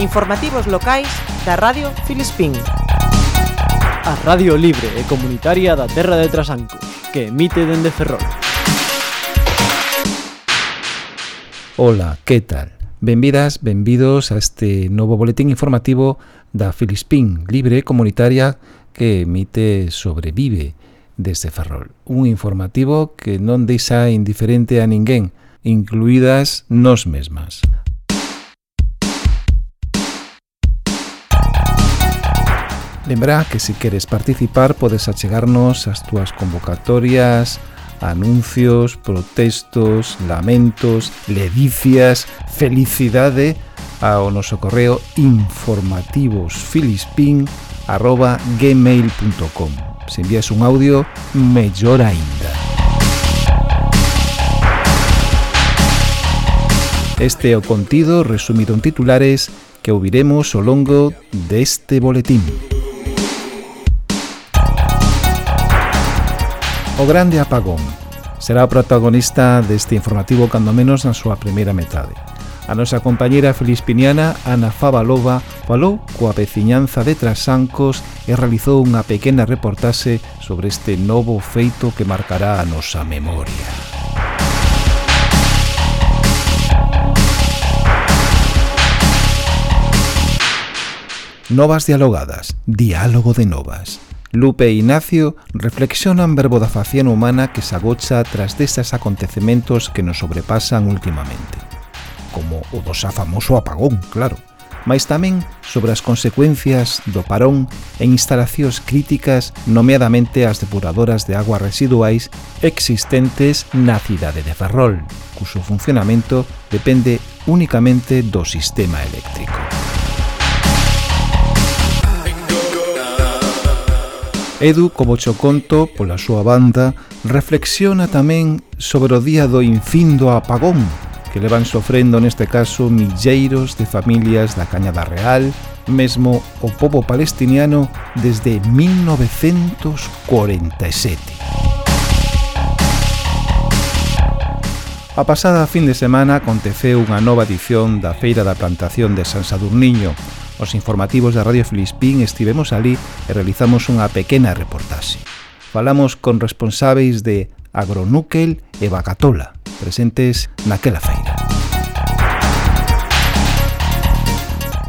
Informativos locais da Radio Filispín. A Radio Libre e Comunitaria da Terra de Trasanco, que emite dende Ferrol. Ola, que tal? Benvidas, benvidos a este novo boletín informativo da Filispín Libre Comunitaria que emite Sobrevive desde Ferrol. Un informativo que non deixa indiferente a ninguén, incluídas nos mesmas. Lembra que se queres participar podes achegarnos as túas convocatorias, anuncios, protestos, lamentos, ledicias, felicidade ao noso correo informativosfilispin@gmail.com. Se envías un audio, mellor aínda. Este é o contido resumido en titulares que ouviremos ao longo deste boletín. O grande apagón será o protagonista deste informativo cando menos na súa primeira metade. A nosa compañera filispiniana Ana Favalova falou coa veciñanza de Trasancos e realizou unha pequena reportaxe sobre este novo feito que marcará a nosa memoria. Novas Dialogadas, Diálogo de Novas. Lupe e Ignacio reflexionan verbo da facción humana que se agocha tras destes acontecementos que nos sobrepasan últimamente. Como o do xa famoso apagón, claro, mas tamén sobre as consecuencias do parón en instalacións críticas, nomeadamente as depuradoras de aguas residuais existentes na cidade de Ferrol, cuso funcionamento depende únicamente do sistema eléctrico. Edu, como cho conto, pola súa banda, reflexiona tamén sobre o día do infindo apagón que levan sofrendo neste caso milleiros de familias da Cañada Real, mesmo o povo palestiniano desde 1947. A pasada fin de semana aconteceu unha nova edición da Feira da Plantación de San Sadurniño, Os informativos da Radio Filispín estivemos ali e realizamos unha pequena reportaxe. Falamos con responsáveis de Agronúquel e Bacatola, presentes naquela feira.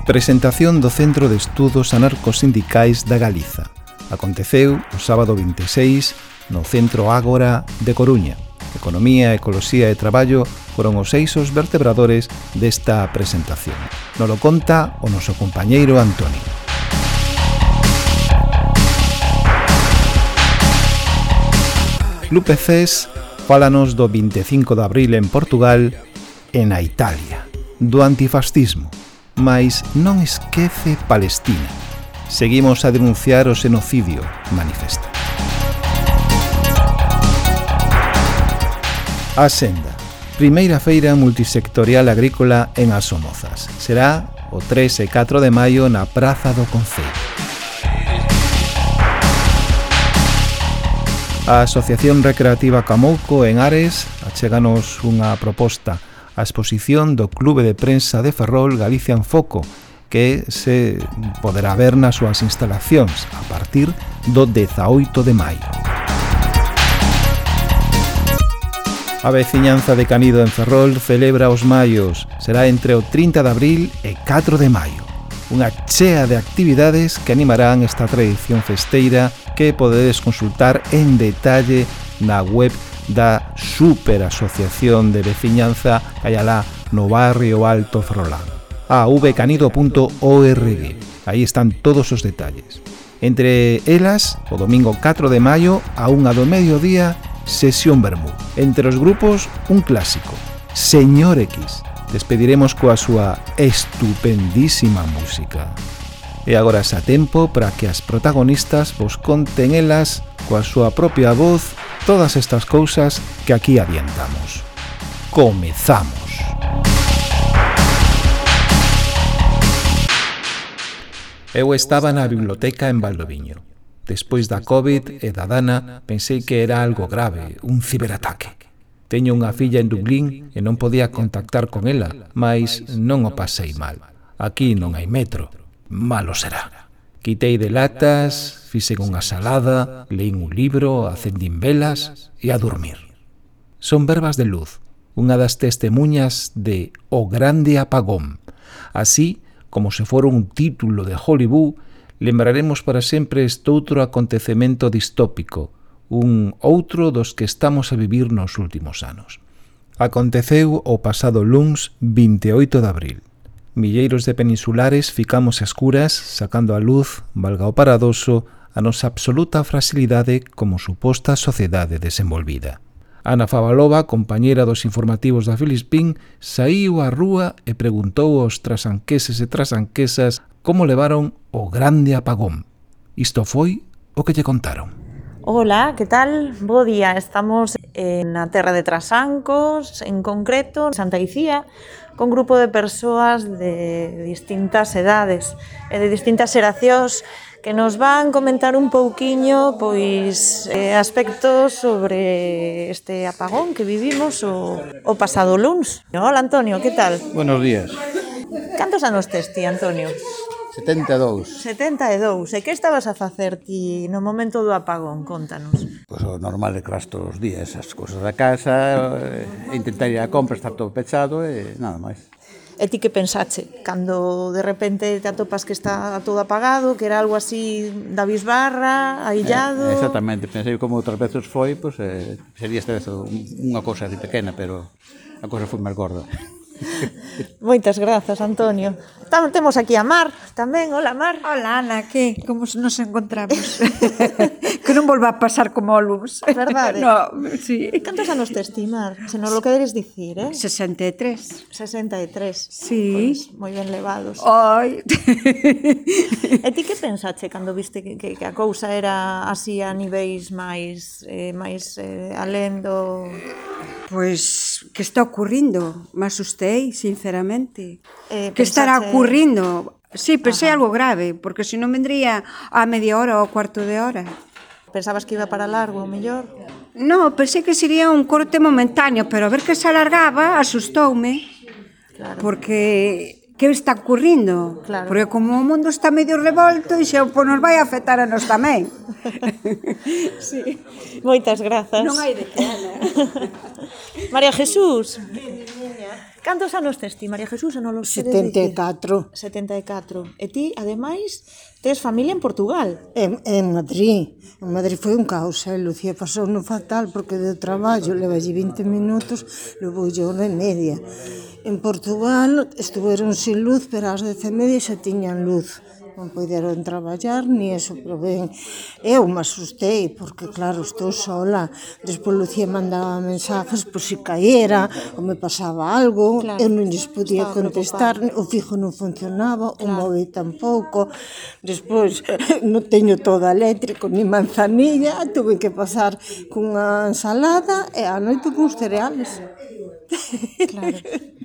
Presentación do Centro de Estudos Anarcosindicais da Galiza. Aconteceu o sábado 26 no Centro Ágora de Coruña, Economía, Ecoloxía e Traballo foron os eixos vertebradores desta presentación. Nolo conta o noso compañeiro Antonio. Lupe Cés fálanos do 25 de abril en Portugal e na Italia, do antifascismo, mas non esquece Palestina. Seguimos a denunciar o xenocidio, manifesta. A senda. Primeira feira multisectorial agrícola en Asomozas. Será o 3 e 4 de maio na Praza do Concello. A Asociación Recreativa Camouco en Ares Acheganos unha proposta a exposición do Clube de Prensa de Ferrol Galicia en Foco que se poderá ver nas súas instalacións a partir do 18 de maio. A veciñanza de Canido en Ferrol celebra os maios. Será entre o 30 de abril e 4 de maio. Unha chea de actividades que animarán esta tradición festeira que podedes consultar en detalle na web da Superasociación de Veciñanza Callalá no barrio Alto Ferrolán. avcanido.org. Aí están todos os detalles. Entre elas, o domingo 4 de maio, a unha do mediodía, Sesión Bermú. Entre os grupos, un clásico, Señor X. Despediremos coa súa estupendísima música. E agora xa tempo para que as protagonistas vos conten elas coa súa propia voz todas estas cousas que aquí adiantamos. Comezamos. Eu estaba na biblioteca en Valdoviño Despois da COVID e da Dana, pensei que era algo grave, un ciberataque. Teño unha filla en Dublín e non podía contactar con ela, mas non o pasei mal. Aquí non hai metro. Malo será. Quitei de latas, fixen unha salada, leín un libro, acendín velas e a dormir. Son verbas de luz, unha das testemunhas de O Grande Apagón, así como se fora un título de Hollywood lembraremos para sempre este outro acontecemento distópico, un outro dos que estamos a vivir nos últimos anos. Aconteceu o pasado luns 28 de abril. Milleiros de peninsulares ficamos escuras, sacando a luz, valga o paradoso, a nosa absoluta fragilidade como suposta sociedade desenvolvida. Ana Favalova, compañera dos informativos da Filispín, saiu á rúa e preguntou aos trasanqueses e trasanquesas como levaron o grande apagón. Isto foi o que lle contaron. Hola, que tal? Bo día, estamos na terra de Trasancos, en concreto, Santa Icía, con grupo de persoas de distintas edades e de distintas xeracións que nos van comentar un pouquiño pois eh, aspectos sobre este apagón que vivimos o, o pasado luns. Hola Antonio, que tal? Buenos días. Cantos anos tes ti, Antonio? 72. 72. E que estabas a facer ti no momento do apagón? Contanos. Pois o normal é que vas todos os días as cousas da casa, e intentar ir a compra, estar todo pechado e nada máis. E ti que pensache? Cando de repente te atopas que está todo apagado, que era algo así da bisbarra, aillado... Eh, exactamente, pensei como outras veces foi, pois, eh, sería esta vez unha cousa así pequena, pero a cousa foi máis gorda. Moitas grazas, Antonio. Tam, temos aquí a Mar tamén. Hola, Mar. Hola, Ana, que como nos encontramos. que non volva a pasar como olus. Verdade. No, sí. Cantos anos tes ti, Mar? Se non lo queres dicir, eh? 63. 63. Sí. Pois, moi ben levados. Ai. e ti que pensaste cando viste que, que, que a cousa era así a niveis máis eh, máis eh, alén do... Pois, pues, que está ocurrindo? Me asusté sei, sinceramente. Eh, que estará ocurrindo? Sí, pensei Ajá. algo grave, porque se non vendría a media hora ou cuarto de hora. Pensabas que iba para largo, o mellor? No, pensei que sería un corte momentáneo, pero a ver que se alargaba, asustoume. Claro. Porque que está ocurrindo? Claro. Porque como o mundo está medio revolto e xa pois nos vai afectar a nos tamén. sí. Moitas grazas. Non hai de que, María Jesús, Cantos anos tes ti, María Jesús? Non lo 74. 74. E ti, ademais, tes familia en Portugal. En, en Madrid. En Madrid foi un caos, eh? Lucía pasou no fatal porque de traballo leva 20 minutos, levou yo hora e media. En Portugal estuveron sin luz, pero ás 10 e media xa tiñan luz non puderon traballar, ni eso, pero ben, eu me asustei, porque claro, estou sola, despois Lucía mandaba mensajes, por se caera, ou me pasaba algo, claro. eu non lles podía Estaba contestar, o fijo non funcionaba, claro. o móvil tampouco, despois non teño toda eléctrico, ni manzanilla, tuve que pasar cunha ensalada e a noite cuns cereales. Claro.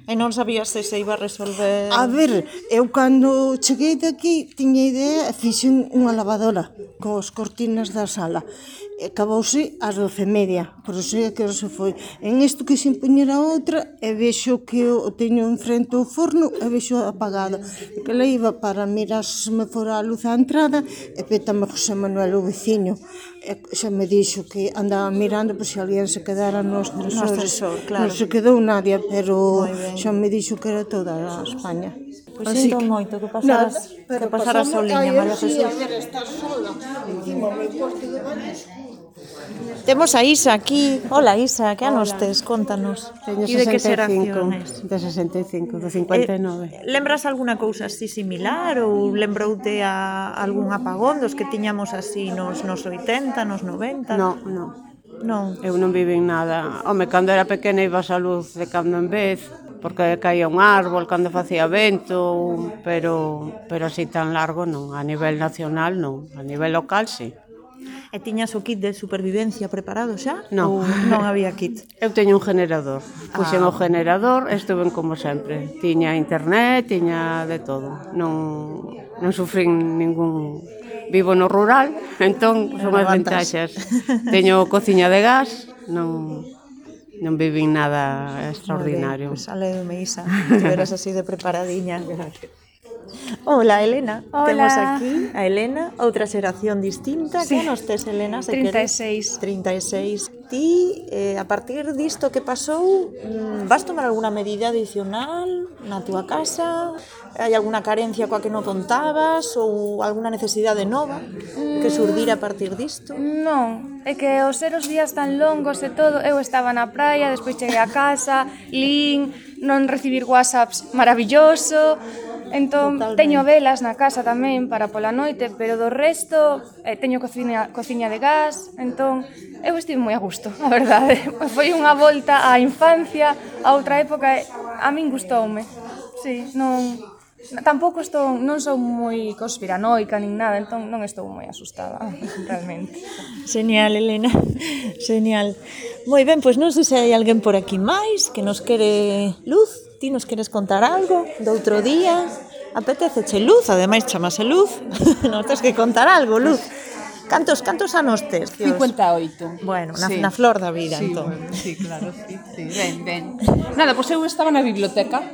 E non sabías se se iba a resolver... A ver, eu cando cheguei daqui tiña idea, fixen unha lavadora cos cortinas da sala acabouse ás doce e media, por iso é que non se foi. En isto que se impuñer a outra, e vexo que o teño enfrente o forno, e vexo apagado. E que leiva para mirar se me fora a luz á entrada, e pétame José Manuel o veciño. E xa me dixo que andaba mirando por se alguén se quedara nos tresores. Nos claro. Non se quedou nadie, pero xa me dixo que era toda a España. Pois pues sinto moito que pasaras, nada, que pasaras soliña, María Jesús. Pero pasamos a ver estar sola, encima me corte de baños, Temos a Isa aquí. Hola Isa, que anos tes? Contanos. Teño 65, de que De 65, do 59. Eh, lembras alguna cousa así similar ou lembroute a algún apagón dos que tiñamos así nos nos 80, nos 90? No, no. Non. Eu non viven nada. Home, cando era pequena iba a luz de cando en vez, porque caía un árbol cando facía vento, pero pero así tan largo non, a nivel nacional non, a nivel local si. Sí. E tiñas o kit de supervivencia preparado xa? Non. Ou non había kit? Eu teño un generador. Puxen ah. o generador, estuven como sempre. Tiña internet, tiña de todo. Non, non sufrín ningún... Vivo no rural, entón son as ventaxas. Teño cociña de gas, non, non vivín nada extraordinario. Vale, pues sale do Meisa, que veras así de preparadiña. Gracias. Ola, Elena. Hola. Temos aquí a Elena, outra xeración distinta. Sí. Que nos tes, Elena, se 36. Queres? 36. Ti, eh, a partir disto que pasou, mm, vas tomar alguna medida adicional na túa casa? Hai alguna carencia coa que non contabas ou alguna necesidade nova que mm. surdir a partir disto? Non, é que os ser os días tan longos e todo, eu estaba na praia, despois cheguei a casa, lin, non recibir whatsapps maravilloso, Entón, Totalmente. teño velas na casa tamén para pola noite, pero do resto eh, teño cociña, cociña de gas, entón eu estive moi a gusto, a verdade. Foi unha volta á infancia, a outra época, a min gustoume. Sí, non, tampouco estou, non sou moi conspiranoica nin nada, entón non estou moi asustada, realmente. Genial, Elena, genial. Moi ben, pois non sei se hai alguén por aquí máis que nos quere luz ti nos queres contar algo do outro día? Apeteceche luz, ademais chamase luz. nos tens que contar algo, luz. Cantos, cantos anos tes? Dios? 58. Bueno, na, sí. na flor da vida, sí, entón. Bueno, sí, claro, sí, sí. Ben, ben. Nada, pois pues eu estaba na biblioteca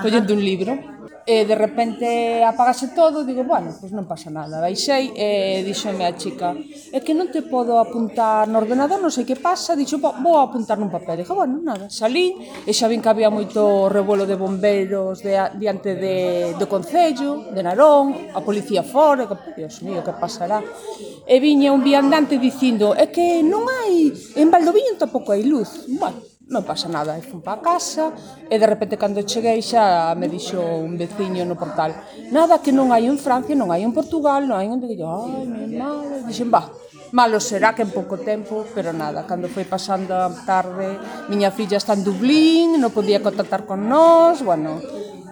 collendo un libro E de repente apagase todo, digo, bueno, pois pues non pasa nada. Baixei e díxome a chica, é que non te podo apuntar no ordenador, non sei que pasa, dixo, vou apuntar nun papel. Dixo, bueno, nada, salí e xa vin que había moito revuelo de bombeiros de, diante de, do Concello, de Narón, a policía fora, que, Dios mío, que pasará. E viña un viandante dicindo, é que non hai, en Valdoviño tampouco hai luz. Bueno, non pasa nada, e fun para casa, e de repente cando cheguei xa me dixo un veciño no portal, nada que non hai en Francia, non hai en Portugal, non hai onde que ai, mi madre, dixen, va, malo será que en pouco tempo, pero nada, cando foi pasando a tarde, miña filla está en Dublín, non podía contactar con nós, bueno,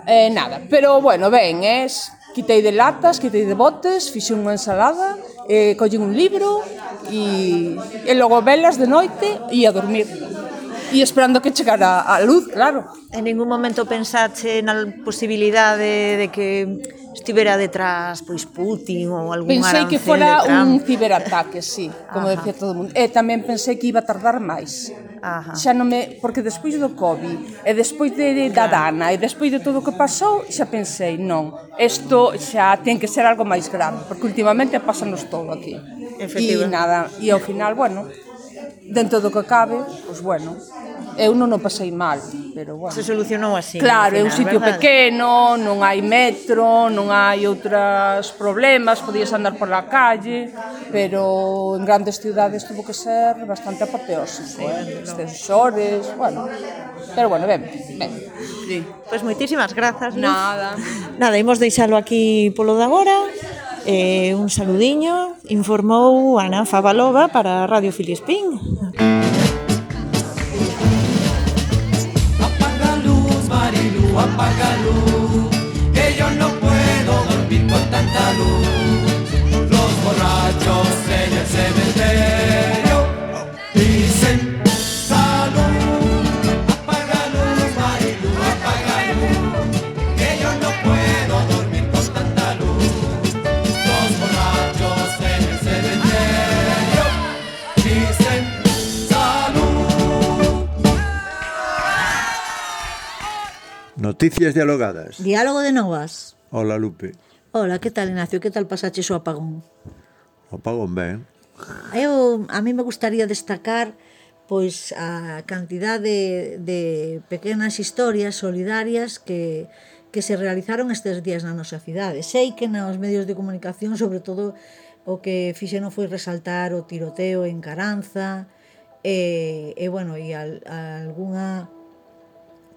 eh, nada, pero bueno, ben, es, quitei de latas, quitei de botes, fixe unha ensalada, eh, collín un libro, e, e logo velas de noite e a dormir e esperando que chegara a luz, claro. En ningún momento pensache na posibilidade de que estivera detrás pois Putin ou algún Pensei que fora un ciberataque, sí, como Ajá. decía todo o mundo. Eh, e tamén pensei que iba a tardar máis. Ajá. Xa non me, porque despois do Covid, eh, e despois de, claro. da Dana, e despois de todo o que pasou, xa pensei, non, isto xa ten que ser algo máis grave, porque últimamente pasanos todo aquí. E nada, e ao final, bueno, dentro do que cabe, pois bueno, eu non o pasei mal, pero bueno. Se solucionou así. Claro, final, é un sitio ¿verdad? pequeno, non hai metro, non hai outros problemas, podías andar por la calle, pero en grandes cidades tuvo que ser bastante apoteósico, sí, eh? extensores, bueno. Pero bueno, ben, ben. Sí. Pois pues moitísimas grazas. Nada. Nada, imos deixalo aquí polo de agora eh, un saludiño, informou Ana Favalova para Radio Filispín. Apaga luz, Marilu, apaga luz, que yo no puedo dormir con tanta luz. Noticias dialogadas. Diálogo de novas. Hola, Lupe. Hola, que tal, Ignacio? Que tal pasaches o apagón? O apagón ben. Eu, a mí me gustaría destacar pois a cantidad de, de pequenas historias solidarias que, que se realizaron estes días na nosa cidade. Sei que nos medios de comunicación, sobre todo, o que fixeron foi resaltar o tiroteo en Caranza, e, e bueno, e al, alguna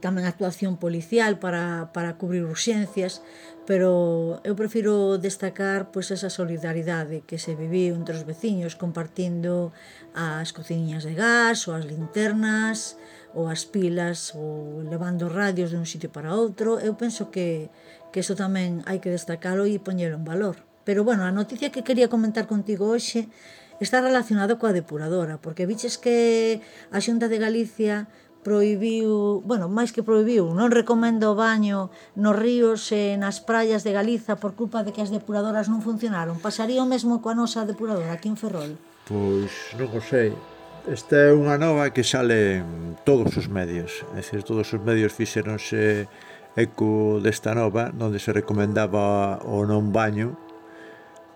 tamén actuación policial para, para cubrir urxencias, pero eu prefiro destacar pois esa solidaridade que se viviu entre os veciños compartindo as cociñas de gas ou as linternas ou as pilas ou levando radios de un sitio para outro. Eu penso que, que eso tamén hai que destacalo e poñelo en valor. Pero bueno, a noticia que quería comentar contigo hoxe está relacionado coa depuradora porque viches que a Xunta de Galicia proibiu, bueno, máis que proibiu, non recomendo o baño nos ríos e nas praias de Galiza por culpa de que as depuradoras non funcionaron. Pasaría o mesmo coa nosa depuradora aquí en Ferrol? Pois non o sei. Esta é unha nova que sale en todos os medios. É dicir, todos os medios fixeronse eco desta nova, onde se recomendaba o non baño,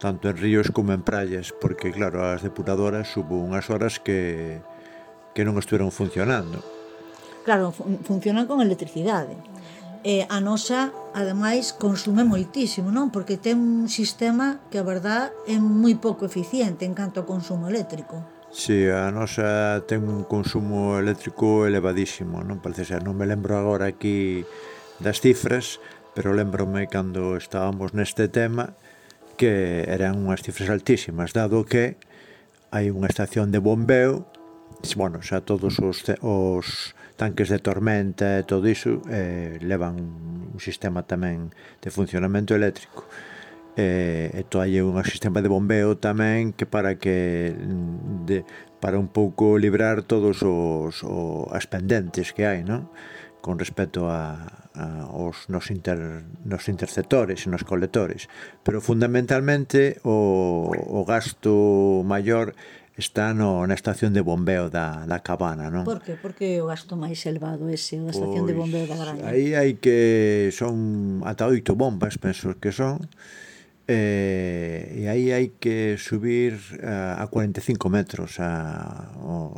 tanto en ríos como en praias, porque, claro, as depuradoras hubo unhas horas que, que non estuveron funcionando Claro, fun funcionan con electricidade. E a nosa, ademais, consume moitísimo, non? Porque ten un sistema que, a verdad, é moi pouco eficiente en canto ao consumo eléctrico. Sí, a nosa ten un consumo eléctrico elevadísimo, non? Parece ser, non me lembro agora aquí das cifras, pero lembrome cando estábamos neste tema que eran unhas cifras altísimas, dado que hai unha estación de bombeo, bueno, xa todos os, os tanques de tormenta e todo iso eh, levan un sistema tamén de funcionamento eléctrico eh, e, e to hai un sistema de bombeo tamén que para que mm, de, para un pouco librar todos os, os as pendentes que hai, non? con respecto a, a os nos, inter, nos interceptores e nos colectores. Pero fundamentalmente o, o gasto maior é está no, na estación de bombeo da, da Cabana, non? Por que? Por que o gasto máis elevado ese, o da estación pois, de bombeo da Graña? Aí hai que son ata oito bombas, penso que son, eh, e aí hai que subir a, a 45 metros a, o,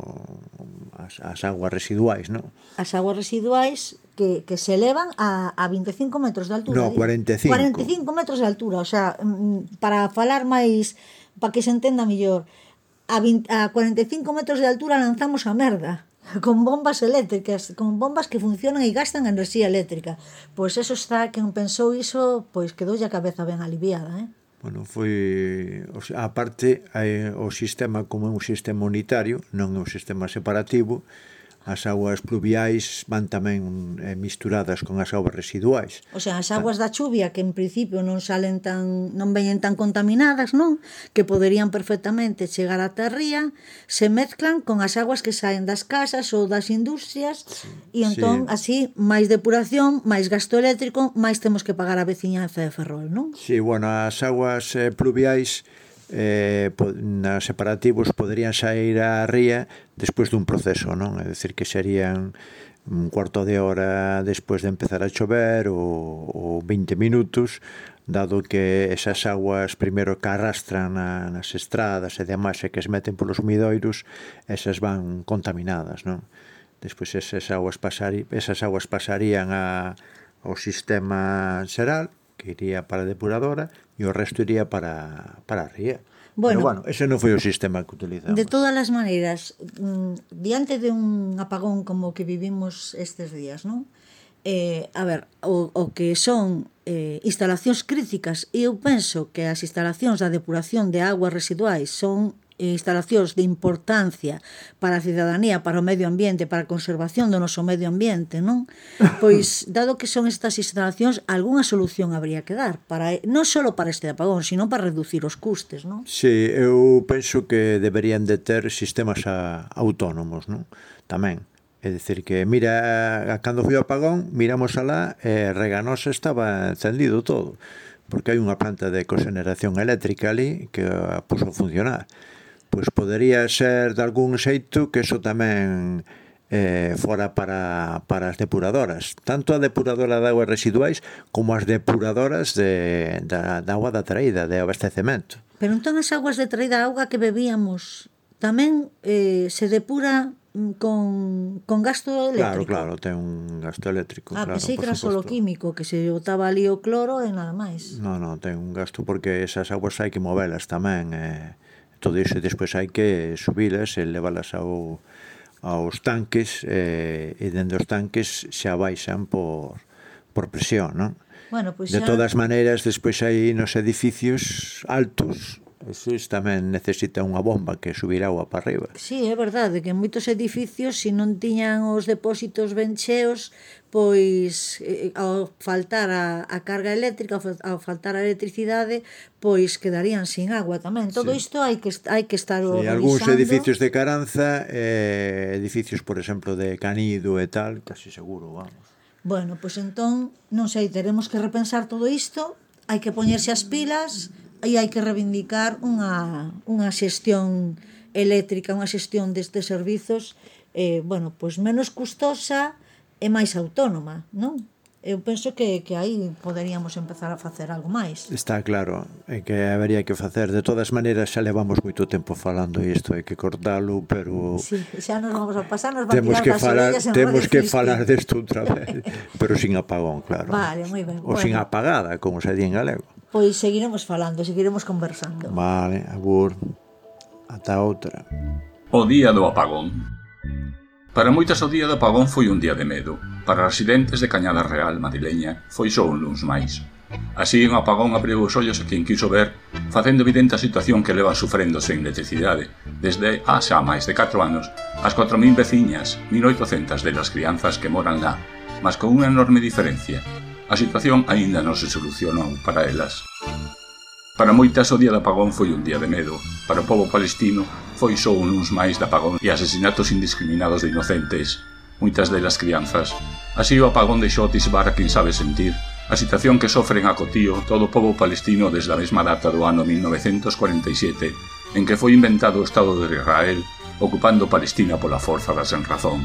as, as aguas residuais, non? As aguas residuais que, que se elevan a, a 25 metros de altura. No, 45. 45 metros de altura, o sea, mm, para falar máis, para que se entenda mellor, a, 20, a 45 metros de altura lanzamos a merda con bombas eléctricas, con bombas que funcionan e gastan enerxía eléctrica. Pois eso está, quen pensou iso, pois quedou a cabeza ben aliviada, eh? Bueno, foi... O sea, aparte, eh, o sistema como é un sistema unitario, non é un sistema separativo, As augas pluviais van tamén eh, misturadas con as augas residuais. O sea, as augas ah. da chuvia que en principio non salen tan non veñen tan contaminadas, non? Que poderían perfectamente chegar á terría, se mezclan con as augas que saen das casas ou das industrias sí, e entón sí. así máis depuración, máis gasto eléctrico, máis temos que pagar a veciñanza de Ferrol, non? Si, sí, bueno, as augas eh, pluviais eh, na separativos poderían sair á ría despois dun proceso, non? É dicir que serían un cuarto de hora despois de empezar a chover ou, ou 20 minutos dado que esas aguas primeiro que arrastran na, nas estradas e demais e que se meten polos midoiros esas van contaminadas non? despois esas aguas, pasari, esas aguas pasarían a, ao sistema xeral que iría para a depuradora e o resto iría para, para a ría. Bueno, Pero, bueno, ese non foi o sistema que utilizamos. De todas as maneiras, mm, diante de un apagón como que vivimos estes días, non? Eh, a ver, o, o que son eh, instalacións críticas, e eu penso que as instalacións da depuración de aguas residuais son instalacións de importancia para a cidadanía, para o medio ambiente, para a conservación do noso medio ambiente, non? Pois, dado que son estas instalacións, algunha solución habría que dar, para, non só para este apagón, sino para reducir os custes, non? Sí, eu penso que deberían de ter sistemas a, autónomos, non? Tamén. É dicir que, mira, cando foi o apagón, miramos alá, e eh, Reganosa estaba encendido todo porque hai unha planta de coxeneración eléctrica ali que a puso a funcionar pois podería ser de algún xeito que eso tamén eh, fora para, para as depuradoras, tanto a depuradora de aguas residuais como as depuradoras de, da, da agua da traída, de abastecemento. Pero entón as aguas de traída, a auga que bebíamos, tamén eh, se depura mm, con, con gasto eléctrico. Claro, claro, ten un gasto eléctrico. Ah, claro, pensei que era solo químico, que se botaba ali o cloro e nada máis. No, no, ten un gasto porque esas aguas hai que movelas tamén. Eh, todo iso e despois hai que subilas e levalas ao, aos tanques eh, e dende os tanques xa baixan por, por presión, non? Bueno, pois de xa... De todas maneiras, despois hai nos edificios altos, Esos tamén necesita unha bomba que subirá agua para arriba. Sí, é verdade que en moitos edificios, se non tiñan os depósitos ben cheos, pois eh, eh, ao faltar a, a carga eléctrica, ao faltar a electricidade, pois quedarían sin agua tamén. Todo sí. isto hai que hai que estar sí, revisando. algúns edificios de Caranza, eh, edificios, por exemplo, de Canido e tal, casi seguro, vamos. Bueno, pois entón, non sei, teremos que repensar todo isto, hai que poñerse as pilas e hai que reivindicar unha, unha xestión eléctrica, unha xestión destes servizos eh, bueno, pois menos custosa, é máis autónoma, non? Eu penso que, que aí poderíamos empezar a facer algo máis. Está claro, é que habería que facer. De todas maneiras, xa levamos moito tempo falando isto, hai que cortalo, pero... Sí, xa nos vamos a pasar, nos temos que falar, Temos que falar desto outra vez, pero sin apagón, claro. Vale, moi ben. O bueno. sin apagada, como se di en galego. Pois seguiremos falando, seguiremos conversando. Vale, abur. Ata outra. O día do apagón. Para moitas o día do apagón foi un día de medo. Para residentes de Cañada Real, madrileña, foi só un luns máis. Así, un apagón abriu os ollos a quen quiso ver, facendo evidente a situación que levan sufrendo sen electricidade, desde a xa máis de 4 anos, as 4.000 veciñas, 1.800 delas crianzas que moran lá, mas con unha enorme diferencia. A situación aínda non se solucionou para elas. Para moitas o día do apagón foi un día de medo. Para o povo palestino, foi só un luns máis de apagón e asesinatos indiscriminados de inocentes, moitas delas crianzas. Así o apagón deixou atisbar a quen sabe sentir a situación que sofren a cotío todo o povo palestino desde a mesma data do ano 1947, en que foi inventado o Estado de Israel, ocupando Palestina pola forza da senrazón.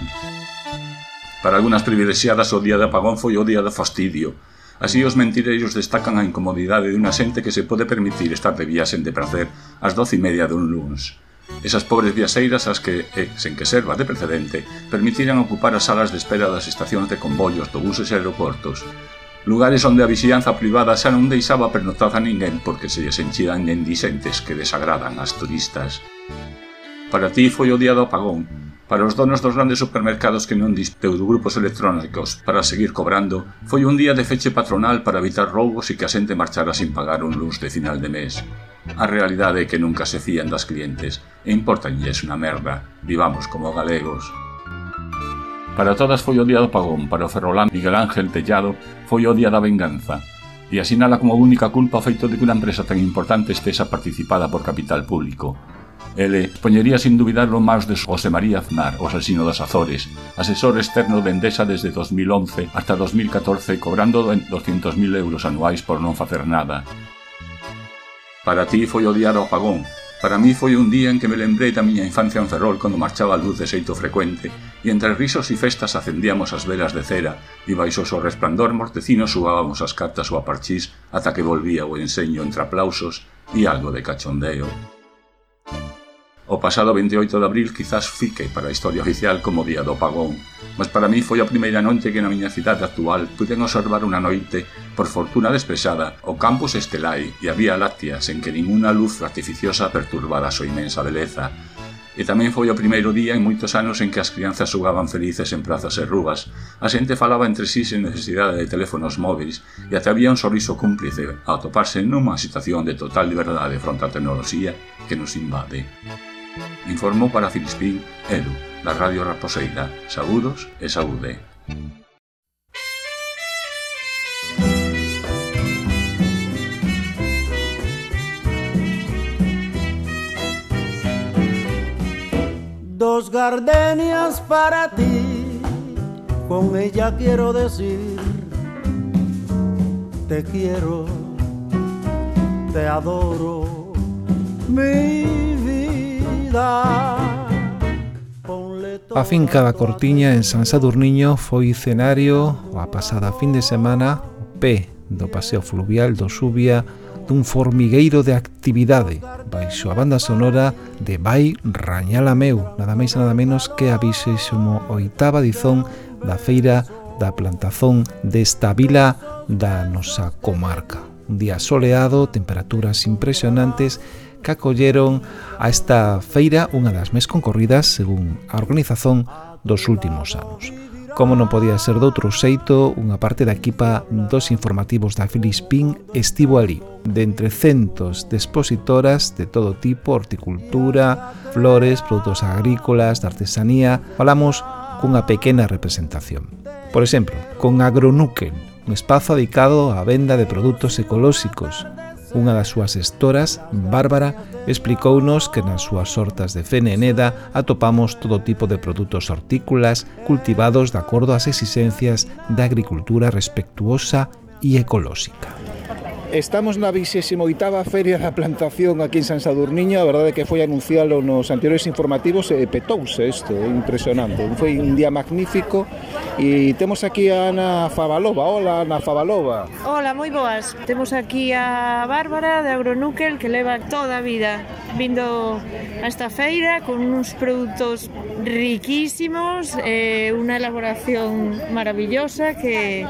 Para algunhas privilexiadas o día de apagón foi o día de fastidio, Así os mentireiros destacan a incomodidade dunha xente que se pode permitir estar de viaxen de prazer ás doce e media dun luns. Esas pobres viaxeiras as que, e, sen que serva de precedente, permitiran ocupar as salas de espera das estacións de convollos, autobuses e aeroportos, lugares onde a vixianza privada xa non deixaba pernoctar a ninguén porque se lles enchidan de endixentes que desagradan as turistas. Para ti foi o día do apagón, Para os donos dos grandes supermercados que non dispeu de grupos electrónicos para seguir cobrando, foi un día de feche patronal para evitar roubos e que a xente marchara sin pagar un luz de final de mes. A realidade é que nunca se fían das clientes, e importanlles unha merda, vivamos como galegos. Para todas foi o día do pagón, para o ferrolán Miguel Ángel Tellado foi o día da venganza, e asinala como única culpa o feito de que unha empresa tan importante estesa participada por capital público, Ele poñería sin dubidar o máis de José María Aznar, o asesino das Azores, asesor externo de Endesa desde 2011 hasta 2014 cobrando 200.000 euros anuais por non facer nada. Para ti foi o diario apagón, Para mí foi un día en que me lembrei da miña infancia en Ferrol cando marchaba a luz de xeito frecuente e entre risos e festas acendíamos as velas de cera e baixo o resplandor mortecino subábamos as cartas ou a parchís ata que volvía o enseño entre aplausos e algo de cachondeo. O pasado 28 de abril quizás fique para a historia oficial como Día do apagón, mas para mí foi a primeira noite que na miña cidade actual puden observar unha noite, por fortuna despexada, o campus Estelai e a Vía Láctea sen que ninguna luz artificiosa perturbara a súa inmensa beleza. E tamén foi o primeiro día en moitos anos en que as crianzas xogaban felices en prazas e rúas, a xente falaba entre sí sen necesidade de teléfonos móviles e até había un sorriso cúmplice a atoparse nunha situación de total liberdade fronte á tecnoloxía que nos invade. Informou para Filispín Edu, da Radio Raposeira. Saúdos e saúde. Dos gardenias para ti, con ella quiero decir, te quiero, te adoro, mi A finca da Cortiña en San Sadurniño foi escenario a pasada fin de semana o pé do paseo fluvial do Subia dun formigueiro de actividade baixo a banda sonora de Vai Rañala Meu, nada máis e nada menos que a 28ª dizón da feira da plantazón desta vila da nosa comarca. Un día soleado, temperaturas impresionantes e que acolleron a esta feira unha das máis concorridas según a organización dos últimos anos. Como non podía ser doutro xeito, unha parte da equipa dos informativos da Filispín estivo ali, de entre centos de expositoras de todo tipo, horticultura, flores, produtos agrícolas, de artesanía, falamos cunha pequena representación. Por exemplo, con Agronuken, un espazo dedicado á venda de produtos ecolóxicos, Unha das súas estoras, Bárbara, explicounos que nas súas hortas de Feneneda atopamos todo tipo de produtos hortícolas cultivados de acordo ás exigencias da agricultura respectuosa e ecolóxica. Estamos na 28ª Feria da Plantación aquí en San Sadurniño, a verdade que foi anuncialo nos anteriores informativos e petouse isto, impresionante. Foi un día magnífico e temos aquí a Ana Favalova. Hola, Ana Favalova. Hola, moi boas. Temos aquí a Bárbara de Agronúquel, que leva toda a vida vindo a esta feira con uns produtos riquísimos e eh, unha elaboración maravillosa que,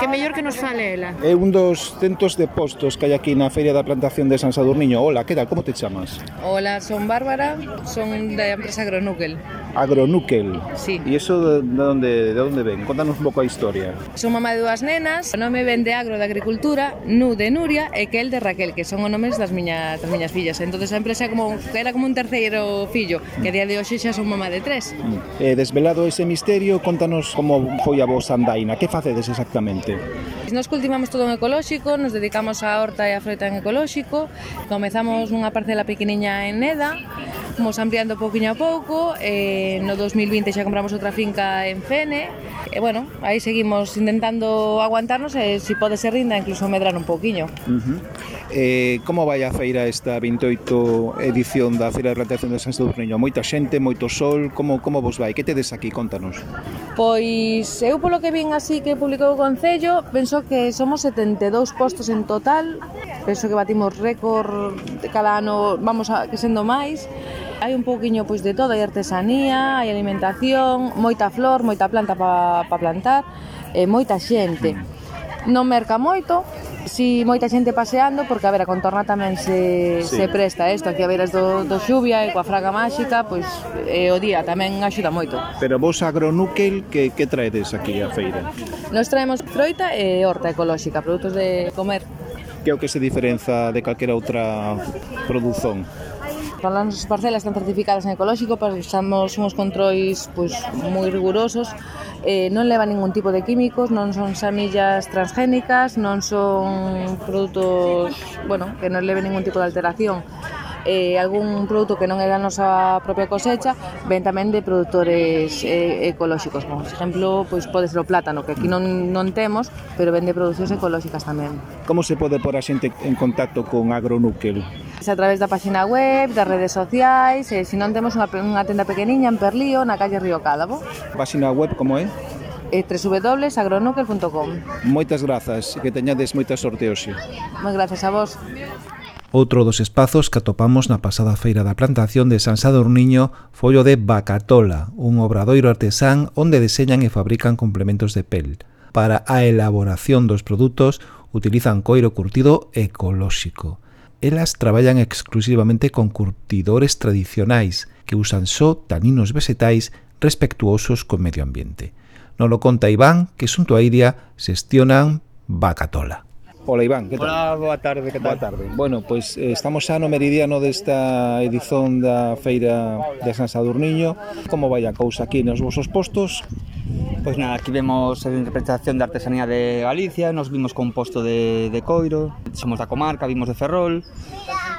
que mellor que nos fale ela. É un dos centros de postos que hai aquí na Feria da Plantación de San Sadurniño. Hola, que tal? Como te chamas? Hola, son Bárbara, son da empresa Agronúquel. Agronúquel? Sí. E iso de, de onde de onde ven? Contanos un pouco a historia. Son mamá de dúas nenas, o nome ven de Agro da Agricultura, Nu de Nuria e Kel de Raquel, que son os nomes das miñas das miñas fillas. Entonces a empresa como era como un terceiro fillo, que a día de hoxe xa son mamá de tres. Mm. Eh, desvelado ese misterio, contanos como foi a vos andaina, que facedes exactamente? Nos cultivamos todo en ecolóxico, nos dedicamos Cultivamos a horta e a froita en ecolóxico. Comezamos nunha parcela pequeniña en Neda fomos ampliando pouquinho a pouco, eh, no 2020 xa compramos outra finca en Fene, e bueno, aí seguimos intentando aguantarnos e se si pode ser rinda incluso medrar un pouquiño. Uh -huh. Eh, como vai a feira esta 28 edición da Feira de Plantación de San Sadurniño? Moita xente, moito sol, como como vos vai? Que tedes aquí? Contanos. Pois eu polo que vin así que publicou o Concello, penso que somos 72 postos en total, penso que batimos récord de cada ano, vamos a que sendo máis hai un pouquiño pois de todo, hai artesanía, hai alimentación, moita flor, moita planta para pa plantar e moita xente. Mm. Non merca moito, si moita xente paseando, porque a ver, a contorna tamén se, sí. se presta isto, aquí a veras do, do xuvia e coa fraga máxica, pois e o día tamén axuda moito. Pero vos agronúquel que, que traedes aquí a feira? Nos traemos froita e horta ecolóxica, produtos de comer. Que é o que se diferenza de calquera outra produzón? Todas as nosas parcelas están certificadas en ecolóxico, pasamos uns controis pois, moi rigurosos, eh, non leva ningún tipo de químicos, non son semillas transgénicas, non son produtos bueno, que non leve ningún tipo de alteración eh, algún produto que non é da nosa propia cosecha, ven tamén de produtores eh, ecolóxicos, como por exemplo, pois pode ser o plátano, que aquí non, non temos, pero ven de producións ecolóxicas tamén. Como se pode pôr a xente en contacto con Agronúquel? a través da página web, das redes sociais, e se non temos unha, unha tenda pequeniña en Perlío, na calle Río Cálavo. A página web como é? eh, www.agronuckel.com Moitas grazas, e que teñades moita sorte hoxe. Moi grazas a vos. Outro dos espazos que atopamos na pasada feira da plantación de San Sadurniño foi o de Bacatola, un obradoiro artesán onde deseñan e fabrican complementos de pel. Para a elaboración dos produtos utilizan coiro curtido ecolóxico. Elas traballan exclusivamente con curtidores tradicionais que usan só taninos vegetais respectuosos co medio ambiente. Non lo conta Iván, que xunto a Iria xestionan Bacatola. Ola Iván, que tal? Ola, boa tarde, que tal? Boa tarde. Bueno, pois pues, eh, estamos xa no meridiano desta edición da feira de San Sadurniño. Como vai a cousa aquí nos vosos postos? Pois nada, aquí vemos a representación da artesanía de Galicia, nos vimos con posto de, de Coiro, somos da comarca, vimos de Ferrol,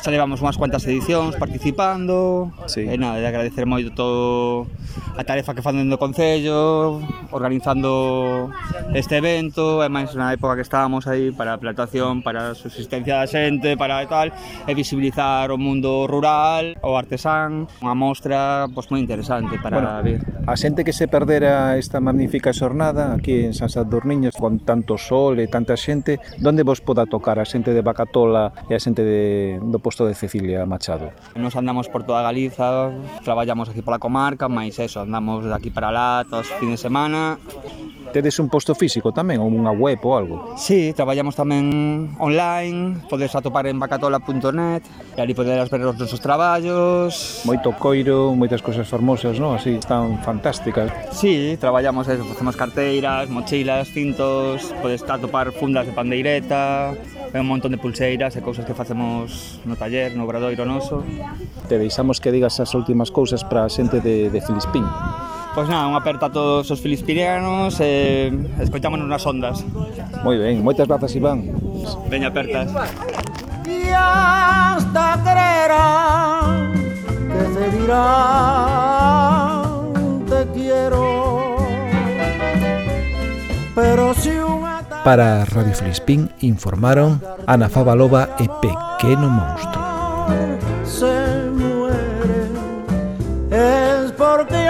xa levamos unhas cuantas edicións participando sí. e nada, de agradecer moito todo a tarefa que fan do Concello organizando este evento e máis na época que estábamos aí para a plantación, para a subsistencia da xente, para e tal, e visibilizar o mundo rural, o artesán, unha mostra pois, moi interesante para bueno, ver. A xente que se perdera esta magnífica xornada aquí en San Sadurniños con tanto sol e tanta xente, donde vos poda tocar a xente de Bacatola e a xente de, do posto de Cecilia Machado. Nos andamos por toda Galiza, traballamos aquí pola comarca, máis eso, andamos de aquí para lá todos os fines de semana Tedes un posto físico tamén ou unha web ou algo? Sí, traballamos tamén online, podes atopar en bacatola.net e ali poderás ver os nosos traballos. Moito coiro, moitas cousas formosas, non? Así, están fantásticas. Sí, traballamos eso, facemos carteiras, mochilas, cintos, podes atopar fundas de pandeireta, un montón de pulseiras e cousas que facemos no taller, no obradoiro noso. Te deixamos que digas as últimas cousas para a xente de, de Filispín. Pois nada, un aperta a todos os filistinianos e eh, escoitámonos nas ondas. Moi ben, moitas grazas Iván. Veña apertas. Días hasta crera que se dirán te quiero pero si Para Radio Filispín informaron Ana Favalova e Pequeno Monstro. Se muere es porque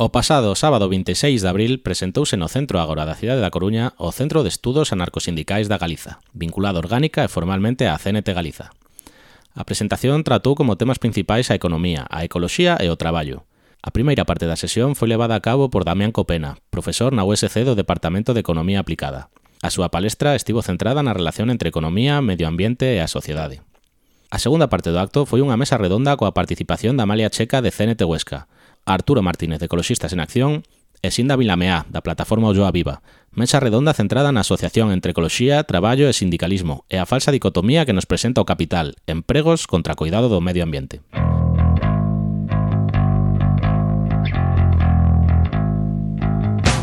O pasado sábado 26 de abril presentouse no Centro Agora da cidade da Coruña o Centro de Estudos Anarcosindicais da Galiza, vinculado orgánica e formalmente á CNT Galiza. A presentación tratou como temas principais a economía, a ecoloxía e o traballo. A primeira parte da sesión foi levada a cabo por Damián Copena, profesor na USC do Departamento de Economía Aplicada. A súa palestra estivo centrada na relación entre economía, medio ambiente e a sociedade. A segunda parte do acto foi unha mesa redonda coa participación da Amalia Checa de CNT Huesca, Arturo Martínez de Ecoloxistas en Acción e Sinda Vilameá da plataforma Olloa Viva. Mesa redonda centrada na asociación entre ecoloxía, traballo e sindicalismo e a falsa dicotomía que nos presenta o capital, empregos contra cuidado do medio ambiente.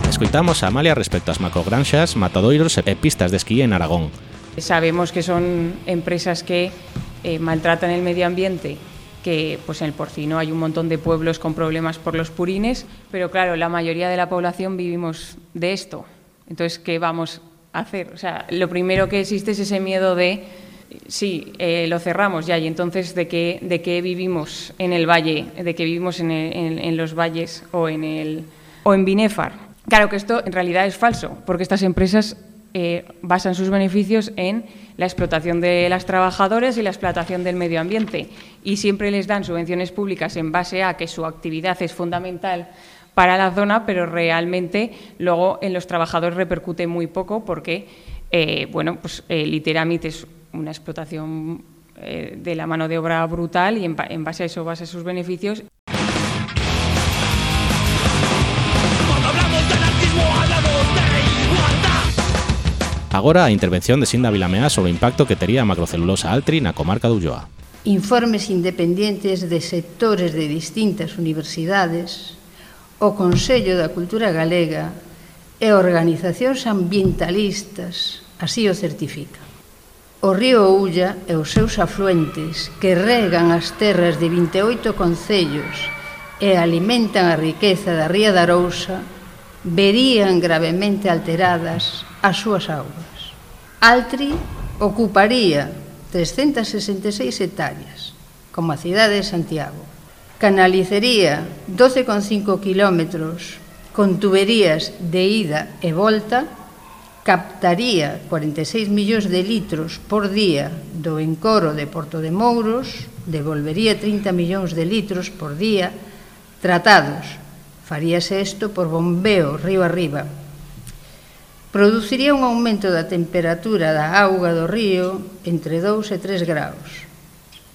Escoitamos a Amalia respecto ás macrogranxas, matadoiros e pistas de esquí en Aragón. Sabemos que son empresas que eh, maltratan el medio ambiente que pues en el porcino hay un montón de pueblos con problemas por los purines, pero claro, la mayoría de la población vivimos de esto. Entonces, ¿qué vamos a hacer? O sea, lo primero que existe es ese miedo de, sí, eh, lo cerramos ya, y entonces, ¿de qué, ¿de qué vivimos en el valle? ¿De qué vivimos en, el, en, los valles o en, el, o en Binefar? Claro que esto en realidad es falso, porque estas empresas eh, basan sus beneficios en la explotación de las trabajadoras y la explotación del medio ambiente. Y siempre les dan subvenciones públicas en base a que su actividad es fundamental para la zona, pero realmente luego en los trabajadores repercute muy poco porque, eh, bueno, pues eh, literalmente es una explotación eh, de la mano de obra brutal y en, en base a eso basa sus beneficios. Agora a intervención de Sinda Vilameá sobre o impacto que tería a macrocelulosa Altri na comarca do Ulloa. informes independentes de sectores de distintas universidades, o Consello da Cultura Galega e organizacións ambientalistas así o certifica. O río Ulla e os seus afluentes que regan as terras de 28 concellos e alimentan a riqueza da ría da Arousa verían gravemente alteradas as súas augas. Altri ocuparía 366 hectáreas, como a cidade de Santiago. Canalicería 12,5 kilómetros con tuberías de ida e volta, captaría 46 millóns de litros por día do encoro de Porto de Mouros, devolvería 30 millóns de litros por día tratados. Faríase isto por bombeo río arriba produciría un aumento da temperatura da auga do río entre 2 e 3 graus.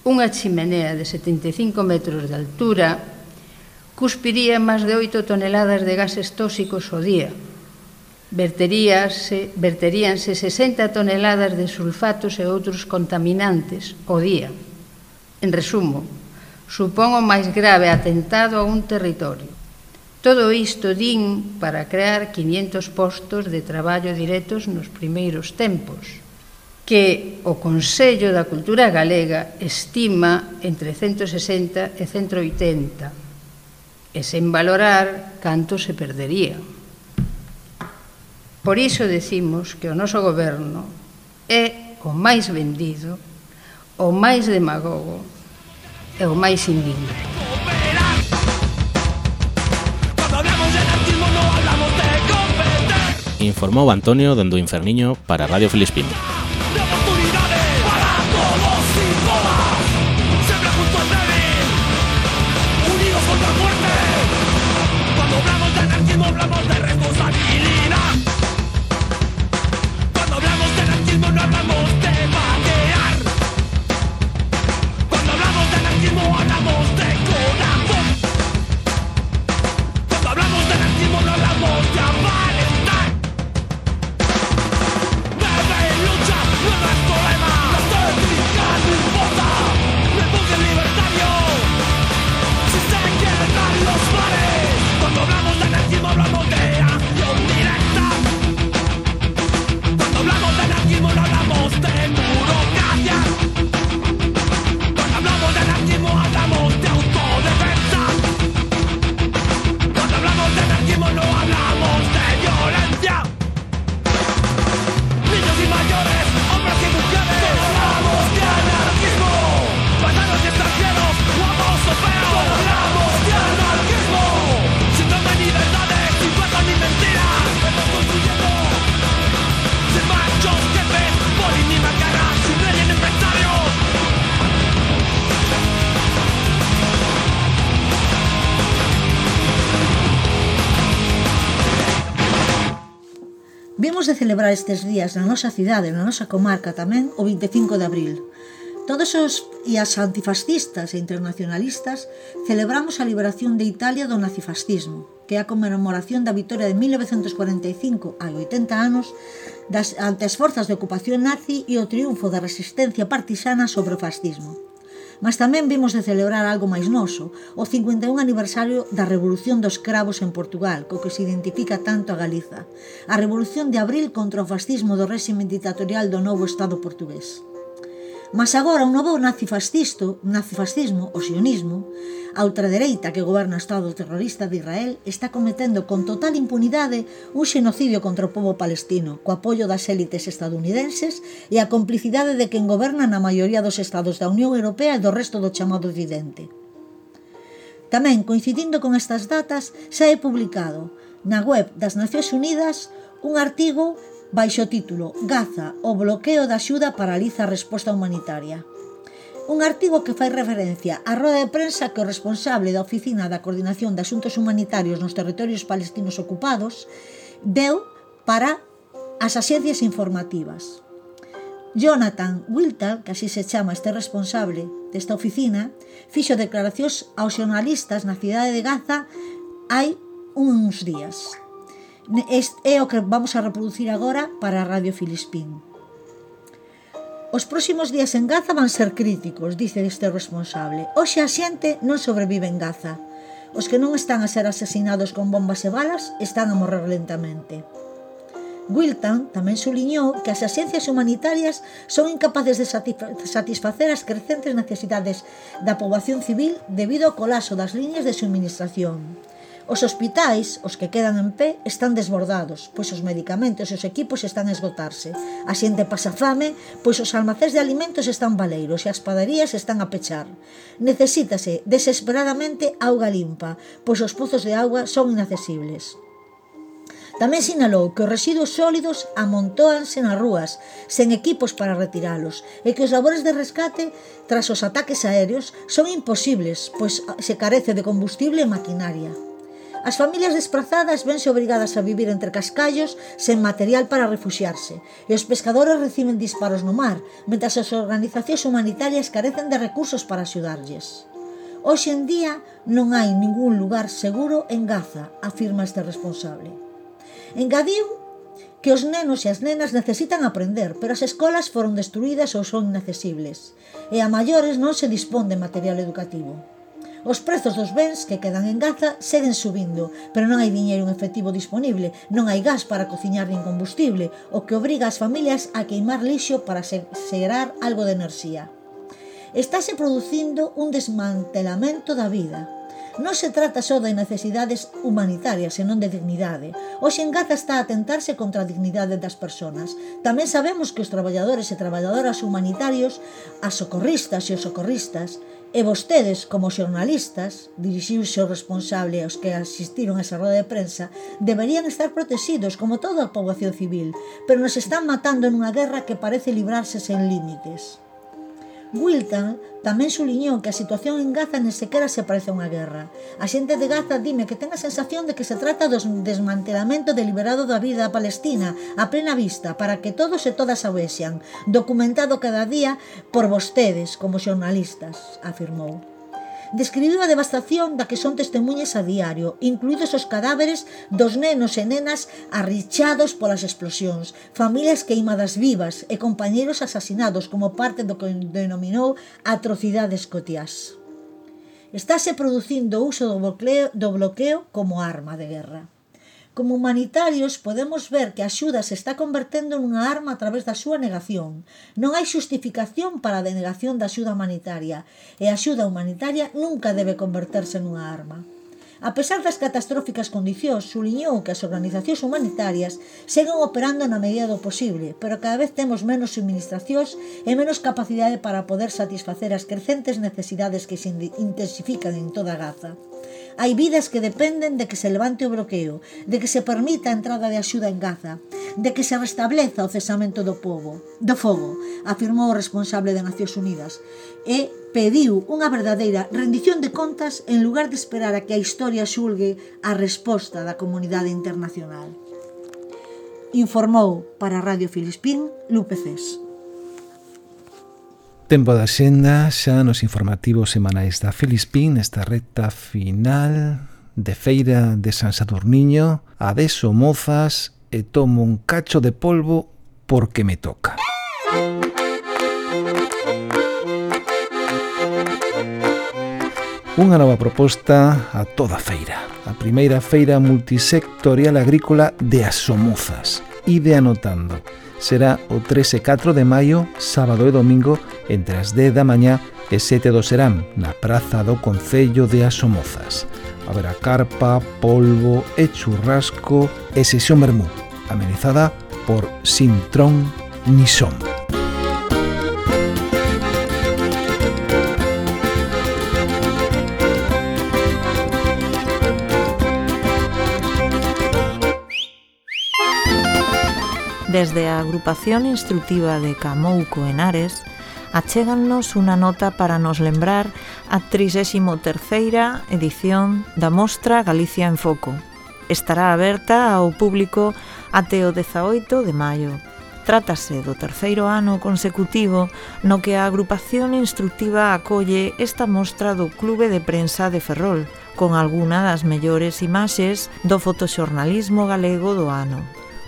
Unha chimenea de 75 metros de altura cuspiría máis de 8 toneladas de gases tóxicos ao día. Verteríase, verteríanse 60 toneladas de sulfatos e outros contaminantes ao día. En resumo, supón o máis grave atentado a un territorio. Todo isto din para crear 500 postos de traballo directos nos primeiros tempos, que o Consello da Cultura Galega estima entre 160 e 180, e sen valorar canto se perdería. Por iso decimos que o noso goberno é o máis vendido, o máis demagogo e o máis indigno. informó Antonio Dendo Inferniño para Radio Filispino. Acabamos de celebrar estes días na nosa cidade, na nosa comarca tamén, o 25 de abril. Todos os e as antifascistas e internacionalistas celebramos a liberación de Italia do nazifascismo, que é a conmemoración da vitoria de 1945 a 80 anos das, ante as forzas de ocupación nazi e o triunfo da resistencia partisana sobre o fascismo mas tamén vimos de celebrar algo máis noso, o 51 aniversario da Revolución dos Cravos en Portugal, co que se identifica tanto a Galiza, a Revolución de Abril contra o fascismo do réxime ditatorial do novo Estado portugués. Mas agora un novo nazifascisto, nazifascismo, o sionismo, a ultradereita que goberna o Estado terrorista de Israel está cometendo con total impunidade un xenocidio contra o povo palestino, co apoio das élites estadounidenses e a complicidade de quen goberna na maioría dos estados da Unión Europea e do resto do chamado Occidente. Tamén, coincidindo con estas datas, xa é publicado na web das Nacións Unidas un artigo baixo título Gaza, o bloqueo da axuda paraliza a resposta humanitaria. Un artigo que fai referencia á roda de prensa que o responsable da Oficina da Coordinación de Asuntos Humanitarios nos territorios palestinos ocupados deu para as axencias informativas. Jonathan Wiltal, que así se chama este responsable desta oficina, fixo declaracións aos xornalistas na cidade de Gaza hai uns días. Este é o que vamos a reproducir agora para a Radio Filispín. Os próximos días en Gaza van ser críticos, dice este responsable. Oxe a xente non sobrevive en Gaza. Os que non están a ser asesinados con bombas e balas están a morrer lentamente. Wilton tamén suliñou que as axencias humanitarias son incapaces de satisfacer as crecentes necesidades da poboación civil debido ao colapso das liñas de suministración. Os hospitais, os que quedan en pé, están desbordados, pois os medicamentos e os equipos están a esgotarse. A xente pasa fame, pois os almacéns de alimentos están baleiros e as padarías están a pechar. Necesítase desesperadamente auga limpa, pois os pozos de auga son inaccesibles. Tamén sinalou que os residuos sólidos amontóanse nas rúas, sen equipos para retiralos, e que os labores de rescate tras os ataques aéreos son imposibles, pois se carece de combustible e maquinaria. As familias desplazadas vense obrigadas a vivir entre cascallos sen material para refugiarse e os pescadores reciben disparos no mar, mentras as organizacións humanitarias carecen de recursos para axudarlles. Hoxe en día non hai ningún lugar seguro en Gaza, afirma este responsable. Engadiu que os nenos e as nenas necesitan aprender, pero as escolas foron destruídas ou son inaccesibles, e a maiores non se dispón de material educativo. Os prezos dos bens que quedan en Gaza seguen subindo, pero non hai diñeiro en efectivo disponible, non hai gas para cociñar nin combustible, o que obriga as familias a queimar lixo para xerar algo de enerxía. Estáse producindo un desmantelamento da vida, non se trata só de necesidades humanitarias, senón de dignidade. Hoxe en Gaza está a tentarse contra a dignidade das persoas. Tamén sabemos que os traballadores e traballadoras humanitarios, as socorristas e os socorristas, E vostedes, como xornalistas, dirixiuse o responsable aos que asistiron a esa roda de prensa, deberían estar protegidos como toda a poboación civil, pero nos están matando nunha guerra que parece librarse sen límites. Wilton tamén suliñou que a situación en Gaza nen sequera se parece a unha guerra. A xente de Gaza dime que ten a sensación de que se trata do desmantelamento deliberado da vida palestina a plena vista para que todos e todas a vexan, documentado cada día por vostedes como xornalistas, afirmou describiu a devastación da que son testemunhas a diario, incluídos os cadáveres dos nenos e nenas arrichados polas explosións, familias queimadas vivas e compañeiros asasinados como parte do que denominou atrocidades cotiás. Estáse producindo o uso do bloqueo, do bloqueo como arma de guerra. Como humanitarios podemos ver que a axuda se está convertendo nunha arma a través da súa negación. Non hai xustificación para a denegación da axuda humanitaria e a axuda humanitaria nunca debe converterse nunha arma. A pesar das catastróficas condicións, suliñou que as organizacións humanitarias seguen operando na medida do posible, pero cada vez temos menos suministracións e menos capacidade para poder satisfacer as crecentes necesidades que se intensifican en toda Gaza. Hai vidas que dependen de que se levante o bloqueo, de que se permita a entrada de axuda en Gaza, de que se restableza o cesamento do povo, do fogo, afirmou o responsable de Nacións Unidas, e pediu unha verdadeira rendición de contas en lugar de esperar a que a historia xulgue a resposta da comunidade internacional. Informou para Radio Filispín Lupe Cés. Tempo da xenda xa nos informativos semanais da Filispín nesta recta final de feira de San Saturniño a deso mozas e tomo un cacho de polvo porque me toca. Unha nova proposta a toda feira. A primeira feira multisectorial agrícola de Asomozas. Ide anotando será o 13 e 4 de maio, sábado e domingo, entre as 10 da mañá e 7 do Serán, na Praza do Concello de Asomozas. Haberá carpa, polvo e churrasco e sesión vermú, amenizada por Sintrón Nison. Desde a agrupación instructiva de Camouco en Ares, achégannos unha nota para nos lembrar a 33ª edición da Mostra Galicia en Foco. Estará aberta ao público até o 18 de maio. Trátase do terceiro ano consecutivo no que a agrupación instructiva acolle esta mostra do Clube de Prensa de Ferrol, con alguna das mellores imaxes do fotoxornalismo galego do ano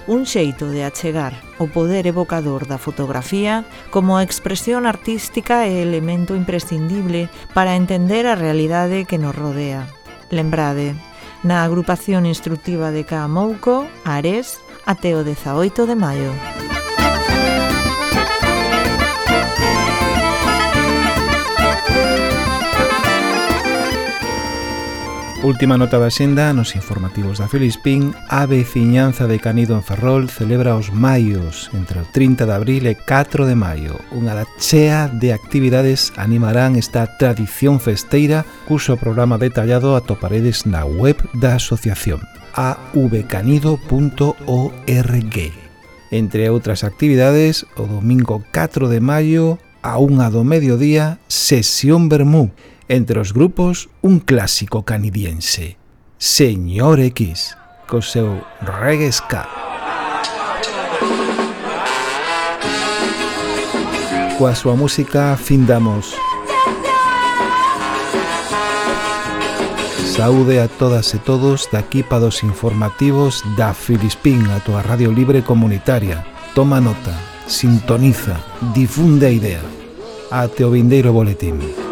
un xeito de achegar o poder evocador da fotografía como expresión artística e elemento imprescindible para entender a realidade que nos rodea. Lembrade, na agrupación instructiva de Caamouco, Ares, até o 18 de maio. Última nota da xenda nos informativos da Filispín, a veciñanza de Canido en Ferrol celebra os maios entre o 30 de abril e 4 de maio. Unha da chea de actividades animarán esta tradición festeira cuso programa detallado atoparedes na web da asociación avcanido.org. Entre outras actividades, o domingo 4 de maio a unha do mediodía, sesión Bermú Entre os grupos, un clásico canidiense, Señor X, co seu reggae ska. Coa súa música findamos. Saúde a todas e todos da equipa dos informativos da Filispín, a tua radio libre comunitaria. Toma nota, sintoniza, difunde a idea. Ate o vindeiro boletín.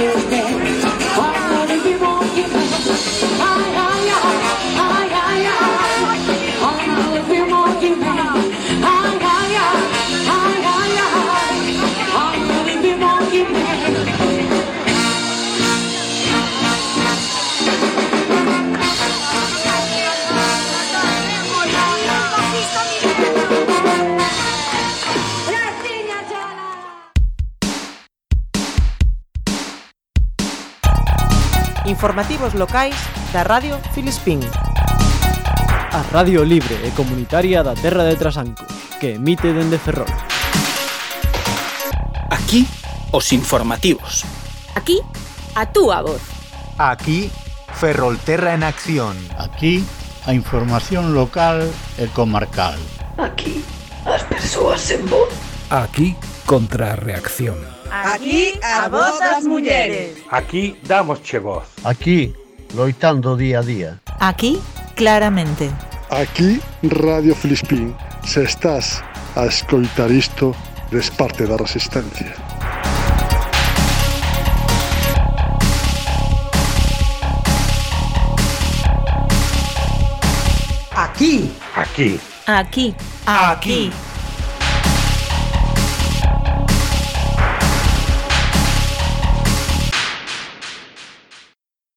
new. informativos locais da Radio Filispín. A Radio Libre e Comunitaria da Terra de Trasanco, que emite dende Ferrol. Aquí, os informativos. Aquí, a túa voz. Aquí, Ferrolterra en acción. Aquí, a información local e comarcal. Aquí, as persoas en voz. Aquí, contra a reacción. Aquí a voz das mulleres. Aquí damos che voz. Aquí, loitando día a día. Aquí, claramente. Aquí, Radio Filispín. Se estás a escoitar isto, des parte da resistencia. Aquí. Aquí. Aquí. Aquí. aquí.